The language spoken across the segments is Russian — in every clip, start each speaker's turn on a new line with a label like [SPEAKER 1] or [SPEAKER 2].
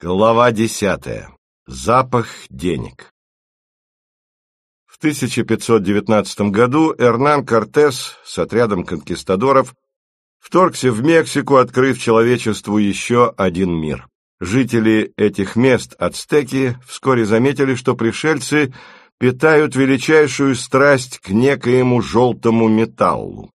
[SPEAKER 1] Глава десятая. Запах денег. В 1519 году Эрнан Кортес с отрядом конкистадоров вторгся в Мексику, открыв человечеству еще один мир. Жители этих мест, ацтеки, вскоре заметили, что пришельцы питают величайшую страсть к некоему желтому металлу.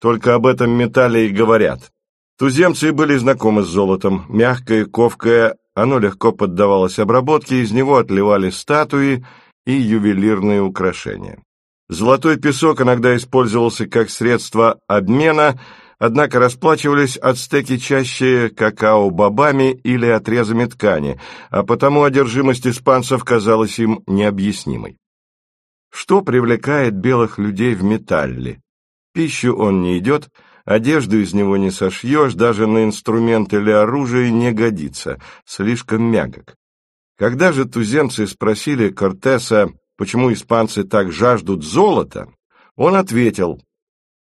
[SPEAKER 1] Только об этом металле и говорят. Туземцы были знакомы с золотом, мягкое, ковкое, оно легко поддавалось обработке, из него отливали статуи и ювелирные украшения. Золотой песок иногда использовался как средство обмена, однако расплачивались ацтеки чаще какао-бобами или отрезами ткани, а потому одержимость испанцев казалась им необъяснимой. Что привлекает белых людей в металле? Пищу он не идет – Одежду из него не сошьешь, даже на инструмент или оружие не годится, слишком мягок. Когда же туземцы спросили Кортеса, почему испанцы так жаждут золота, он ответил,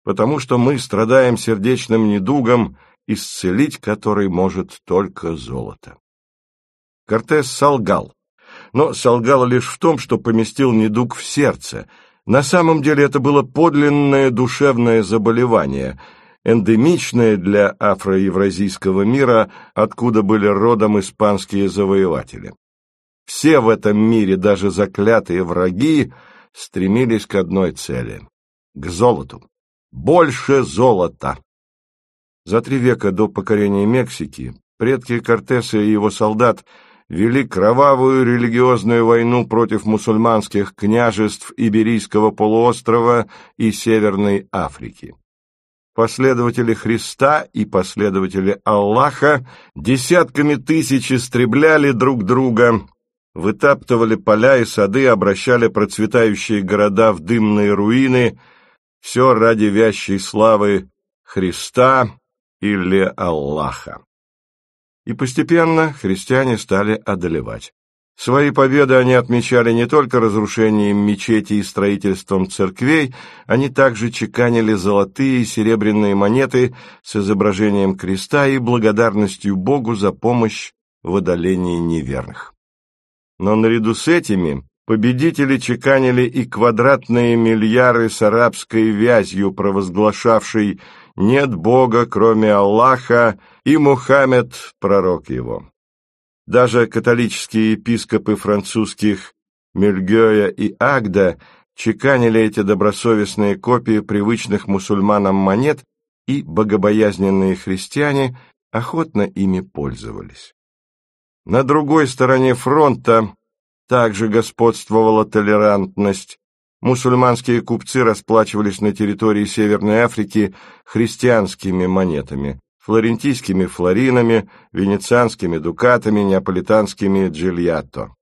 [SPEAKER 1] потому что мы страдаем сердечным недугом, исцелить который может только золото. Кортес солгал, но солгал лишь в том, что поместил недуг в сердце. На самом деле это было подлинное душевное заболевание – эндемичное для афроевразийского мира, откуда были родом испанские завоеватели. Все в этом мире, даже заклятые враги, стремились к одной цели — к золоту. Больше золота! За три века до покорения Мексики предки Кортеса и его солдат вели кровавую религиозную войну против мусульманских княжеств Иберийского полуострова и Северной Африки последователи Христа и последователи Аллаха десятками тысяч истребляли друг друга, вытаптывали поля и сады, обращали процветающие города в дымные руины, все ради вящей славы Христа или Аллаха. И постепенно христиане стали одолевать. Свои победы они отмечали не только разрушением мечетей и строительством церквей, они также чеканили золотые и серебряные монеты с изображением креста и благодарностью Богу за помощь в одолении неверных. Но наряду с этими победители чеканили и квадратные мильяры с арабской вязью, провозглашавшей «нет Бога, кроме Аллаха, и Мухаммед, пророк его». Даже католические епископы французских Мюльгёя и Агда чеканили эти добросовестные копии привычных мусульманам монет, и богобоязненные христиане охотно ими пользовались. На другой стороне фронта также господствовала толерантность. Мусульманские купцы расплачивались на территории Северной Африки христианскими монетами флорентийскими флоринами, венецианскими дукатами, неаполитанскими джильятто.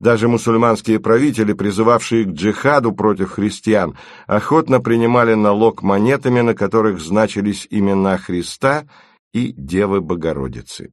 [SPEAKER 1] Даже мусульманские правители, призывавшие к джихаду против христиан, охотно принимали налог монетами, на которых значились имена Христа и Девы Богородицы.